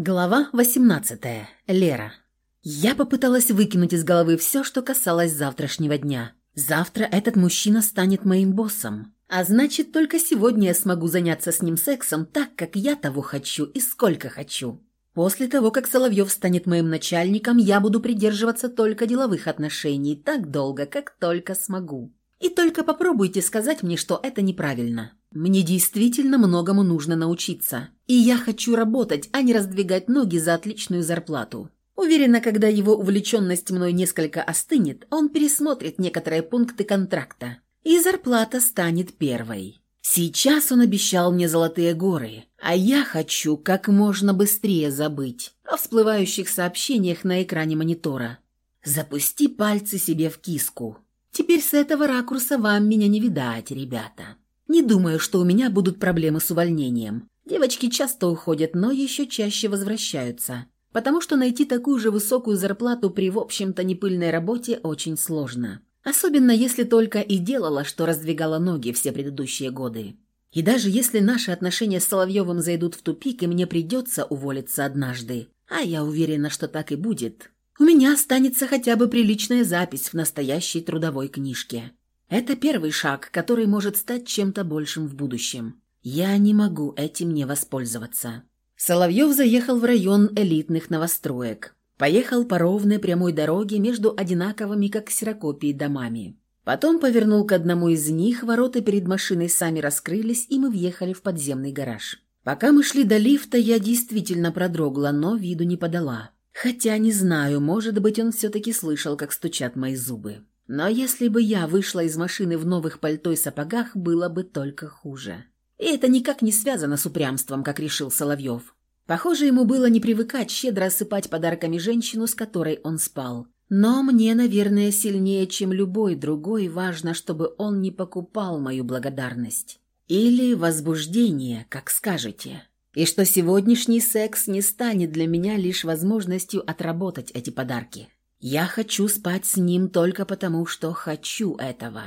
Глава 18. Лера. Я попыталась выкинуть из головы все, что касалось завтрашнего дня. Завтра этот мужчина станет моим боссом. А значит, только сегодня я смогу заняться с ним сексом так, как я того хочу и сколько хочу. После того, как Соловьев станет моим начальником, я буду придерживаться только деловых отношений так долго, как только смогу. И только попробуйте сказать мне, что это неправильно. Мне действительно многому нужно научиться. И я хочу работать, а не раздвигать ноги за отличную зарплату. Уверена, когда его увлеченность мной несколько остынет, он пересмотрит некоторые пункты контракта. И зарплата станет первой. Сейчас он обещал мне золотые горы, а я хочу как можно быстрее забыть о всплывающих сообщениях на экране монитора. Запусти пальцы себе в киску. Теперь с этого ракурса вам меня не видать, ребята. Не думаю, что у меня будут проблемы с увольнением. Девочки часто уходят, но еще чаще возвращаются. Потому что найти такую же высокую зарплату при, в общем-то, непыльной работе очень сложно. Особенно если только и делала, что раздвигала ноги все предыдущие годы. И даже если наши отношения с Соловьевым зайдут в тупик, и мне придется уволиться однажды, а я уверена, что так и будет, у меня останется хотя бы приличная запись в настоящей трудовой книжке. Это первый шаг, который может стать чем-то большим в будущем. Я не могу этим не воспользоваться. Соловьев заехал в район элитных новостроек. Поехал по ровной прямой дороге между одинаковыми, как ксерокопии, домами. Потом повернул к одному из них, ворота перед машиной сами раскрылись, и мы въехали в подземный гараж. Пока мы шли до лифта, я действительно продрогла, но виду не подала. Хотя не знаю, может быть, он все-таки слышал, как стучат мои зубы. Но если бы я вышла из машины в новых пальто и сапогах, было бы только хуже. И это никак не связано с упрямством, как решил Соловьев. Похоже, ему было не привыкать щедро осыпать подарками женщину, с которой он спал. Но мне, наверное, сильнее, чем любой другой, важно, чтобы он не покупал мою благодарность. Или возбуждение, как скажете. И что сегодняшний секс не станет для меня лишь возможностью отработать эти подарки. Я хочу спать с ним только потому, что хочу этого.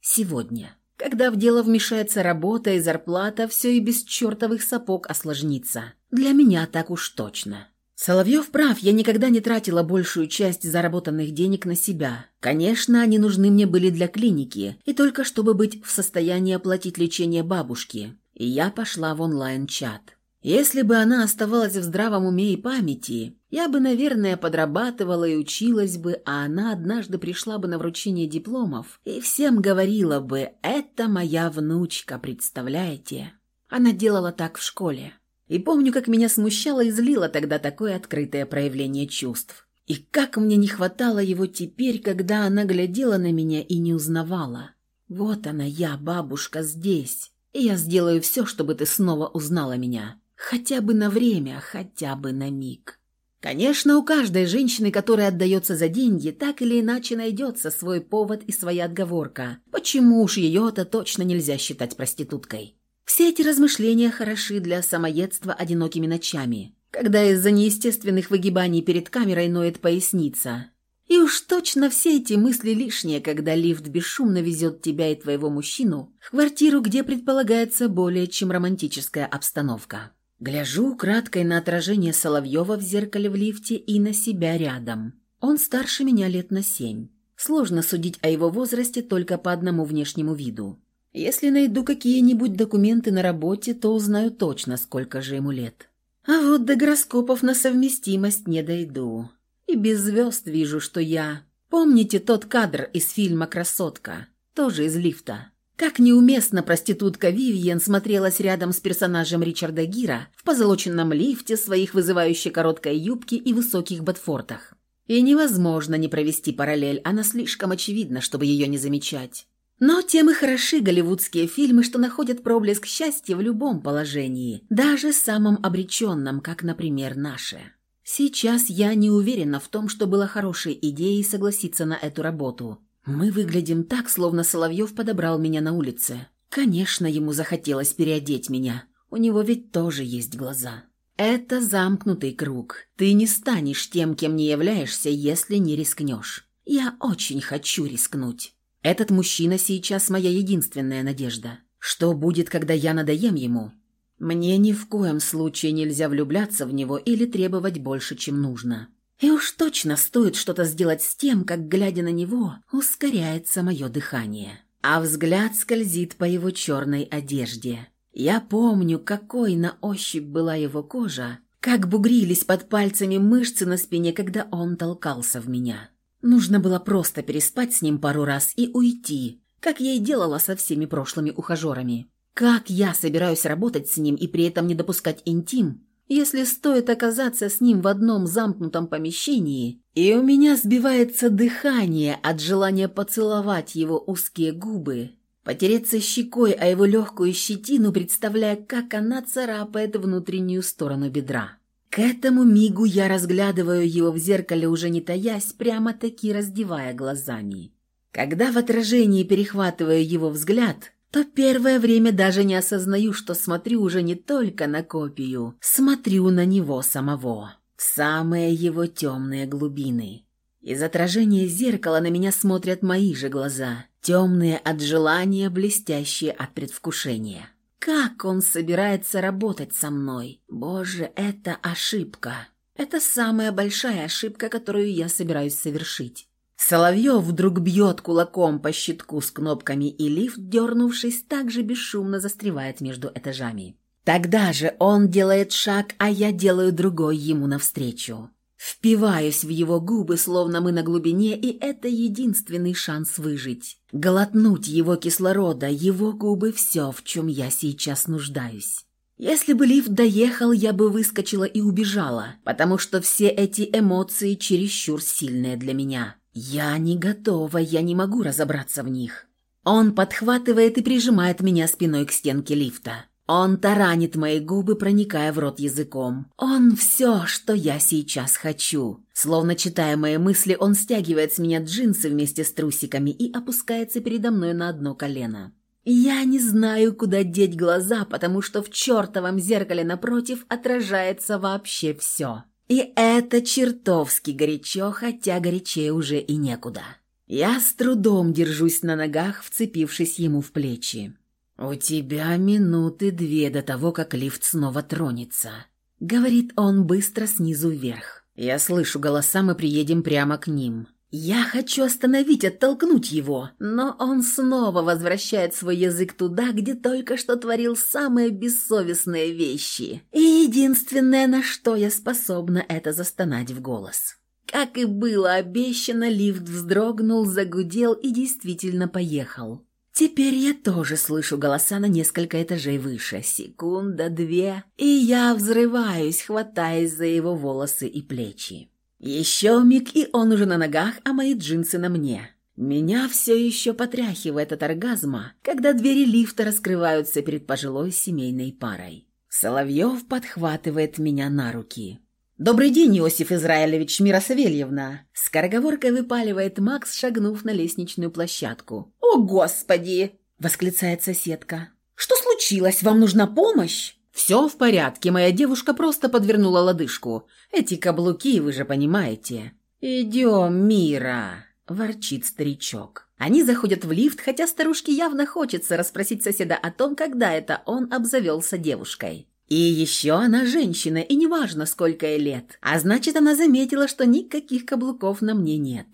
Сегодня. Когда в дело вмешается работа и зарплата, все и без чертовых сапог осложнится. Для меня так уж точно. Соловьев прав, я никогда не тратила большую часть заработанных денег на себя. Конечно, они нужны мне были для клиники, и только чтобы быть в состоянии оплатить лечение бабушки. И я пошла в онлайн-чат. Если бы она оставалась в здравом уме и памяти, я бы, наверное, подрабатывала и училась бы, а она однажды пришла бы на вручение дипломов и всем говорила бы «это моя внучка, представляете?». Она делала так в школе. И помню, как меня смущало и злило тогда такое открытое проявление чувств. И как мне не хватало его теперь, когда она глядела на меня и не узнавала. «Вот она я, бабушка, здесь, и я сделаю все, чтобы ты снова узнала меня». Хотя бы на время, хотя бы на миг. Конечно, у каждой женщины, которая отдается за деньги, так или иначе найдется свой повод и своя отговорка. Почему уж ее-то точно нельзя считать проституткой? Все эти размышления хороши для самоедства одинокими ночами, когда из-за неестественных выгибаний перед камерой ноет поясница. И уж точно все эти мысли лишние, когда лифт бесшумно везет тебя и твоего мужчину в квартиру, где предполагается более чем романтическая обстановка. Гляжу краткой на отражение Соловьева в зеркале в лифте и на себя рядом. Он старше меня лет на семь. Сложно судить о его возрасте только по одному внешнему виду. Если найду какие-нибудь документы на работе, то узнаю точно, сколько же ему лет. А вот до гороскопов на совместимость не дойду. И без звезд вижу, что я... Помните тот кадр из фильма «Красотка»? Тоже из лифта. Как неуместно проститутка Вивьен смотрелась рядом с персонажем Ричарда Гира в позолоченном лифте своих вызывающей короткой юбки и высоких ботфортах. И невозможно не провести параллель, она слишком очевидна, чтобы ее не замечать. Но тем и хороши голливудские фильмы, что находят проблеск счастья в любом положении, даже самом обреченном, как, например, наше. Сейчас я не уверена в том, что было хорошей идеей согласиться на эту работу – мы выглядим так, словно Соловьев подобрал меня на улице. Конечно, ему захотелось переодеть меня. У него ведь тоже есть глаза. Это замкнутый круг. Ты не станешь тем, кем не являешься, если не рискнешь. Я очень хочу рискнуть. Этот мужчина сейчас моя единственная надежда. Что будет, когда я надоем ему? Мне ни в коем случае нельзя влюбляться в него или требовать больше, чем нужно. И уж точно стоит что-то сделать с тем, как, глядя на него, ускоряется мое дыхание. А взгляд скользит по его черной одежде. Я помню, какой на ощупь была его кожа, как бугрились под пальцами мышцы на спине, когда он толкался в меня. Нужно было просто переспать с ним пару раз и уйти, как я и делала со всеми прошлыми ухажерами. Как я собираюсь работать с ним и при этом не допускать интим, если стоит оказаться с ним в одном замкнутом помещении, и у меня сбивается дыхание от желания поцеловать его узкие губы, потереться щекой о его легкую щетину, представляя, как она царапает внутреннюю сторону бедра. К этому мигу я разглядываю его в зеркале, уже не таясь, прямо-таки раздевая глазами. Когда в отражении перехватываю его взгляд, то первое время даже не осознаю, что смотрю уже не только на копию, смотрю на него самого, в самые его темные глубины. Из отражения зеркала на меня смотрят мои же глаза, темные от желания, блестящие от предвкушения. Как он собирается работать со мной? Боже, это ошибка. Это самая большая ошибка, которую я собираюсь совершить. Соловьев вдруг бьет кулаком по щитку с кнопками, и лифт, дернувшись, также бесшумно застревает между этажами. Тогда же он делает шаг, а я делаю другой ему навстречу. Впиваюсь в его губы, словно мы на глубине, и это единственный шанс выжить. Глотнуть его кислорода, его губы – все, в чем я сейчас нуждаюсь. Если бы лифт доехал, я бы выскочила и убежала, потому что все эти эмоции чересчур сильные для меня. Я не готова, я не могу разобраться в них. Он подхватывает и прижимает меня спиной к стенке лифта. Он таранит мои губы, проникая в рот языком. Он все, что я сейчас хочу. Словно читая мои мысли, он стягивает с меня джинсы вместе с трусиками и опускается передо мной на одно колено. Я не знаю, куда деть глаза, потому что в чертовом зеркале напротив отражается вообще все. И это чертовски горячо, хотя горячее уже и некуда. Я с трудом держусь на ногах, вцепившись ему в плечи. «У тебя минуты две до того, как лифт снова тронется», — говорит он быстро снизу вверх. Я слышу голоса, мы приедем прямо к ним. Я хочу остановить, оттолкнуть его, но он снова возвращает свой язык туда, где только что творил самые бессовестные вещи. И единственное, на что я способна, это застонать в голос. Как и было обещано, лифт вздрогнул, загудел и действительно поехал. Теперь я тоже слышу голоса на несколько этажей выше. Секунда, две, и я взрываюсь, хватаясь за его волосы и плечи. Еще миг, и он уже на ногах, а мои джинсы на мне. Меня все еще потряхивает от оргазма, когда двери лифта раскрываются перед пожилой семейной парой. Соловьев подхватывает меня на руки. «Добрый день, Иосиф Израилевич, Мира Савельевна!» Скороговоркой выпаливает Макс, шагнув на лестничную площадку. «О, Господи!» – восклицает соседка. «Что случилось? Вам нужна помощь?» «Все в порядке, моя девушка просто подвернула лодыжку. Эти каблуки, вы же понимаете». «Идем, Мира!» – ворчит старичок. Они заходят в лифт, хотя старушке явно хочется расспросить соседа о том, когда это он обзавелся девушкой. И еще она женщина, и неважно, сколько ей лет. А значит, она заметила, что никаких каблуков на мне нет.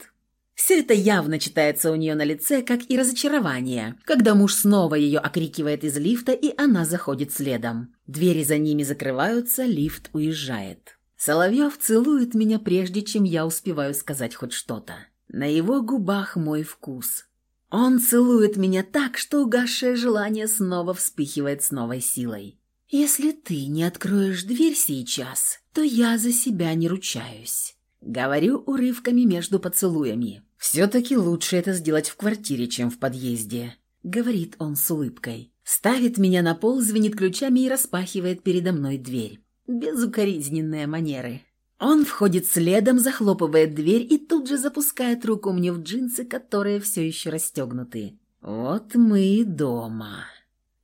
Все это явно читается у нее на лице, как и разочарование, когда муж снова ее окрикивает из лифта, и она заходит следом. Двери за ними закрываются, лифт уезжает. Соловьев целует меня, прежде чем я успеваю сказать хоть что-то. На его губах мой вкус. Он целует меня так, что угасшее желание снова вспыхивает с новой силой. «Если ты не откроешь дверь сейчас, то я за себя не ручаюсь». Говорю урывками между поцелуями. «Все-таки лучше это сделать в квартире, чем в подъезде», — говорит он с улыбкой. Ставит меня на пол, звенит ключами и распахивает передо мной дверь. Безукоризненные манеры. Он входит следом, захлопывает дверь и тут же запускает руку мне в джинсы, которые все еще расстегнуты. «Вот мы и дома».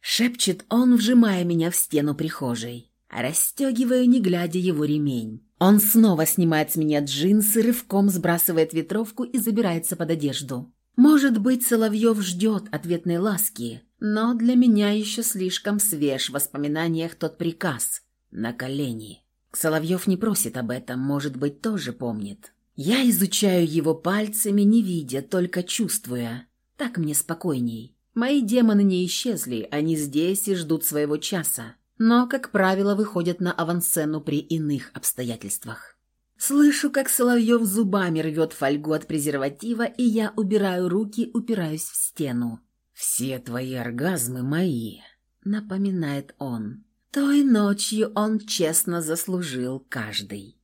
Шепчет он, вжимая меня в стену прихожей. Расстегиваю, не глядя его ремень. Он снова снимает с меня джинсы, рывком сбрасывает ветровку и забирается под одежду. Может быть, Соловьев ждет ответной ласки, Но для меня еще слишком свеж в воспоминаниях тот приказ «на колени». Соловьев не просит об этом, может быть, тоже помнит. Я изучаю его пальцами, не видя, только чувствуя. Так мне спокойней. Мои демоны не исчезли, они здесь и ждут своего часа. Но, как правило, выходят на авансцену при иных обстоятельствах. Слышу, как Соловьев зубами рвет фольгу от презерватива, и я убираю руки, упираюсь в стену. «Все твои оргазмы мои», — напоминает он. Той ночью он честно заслужил каждый.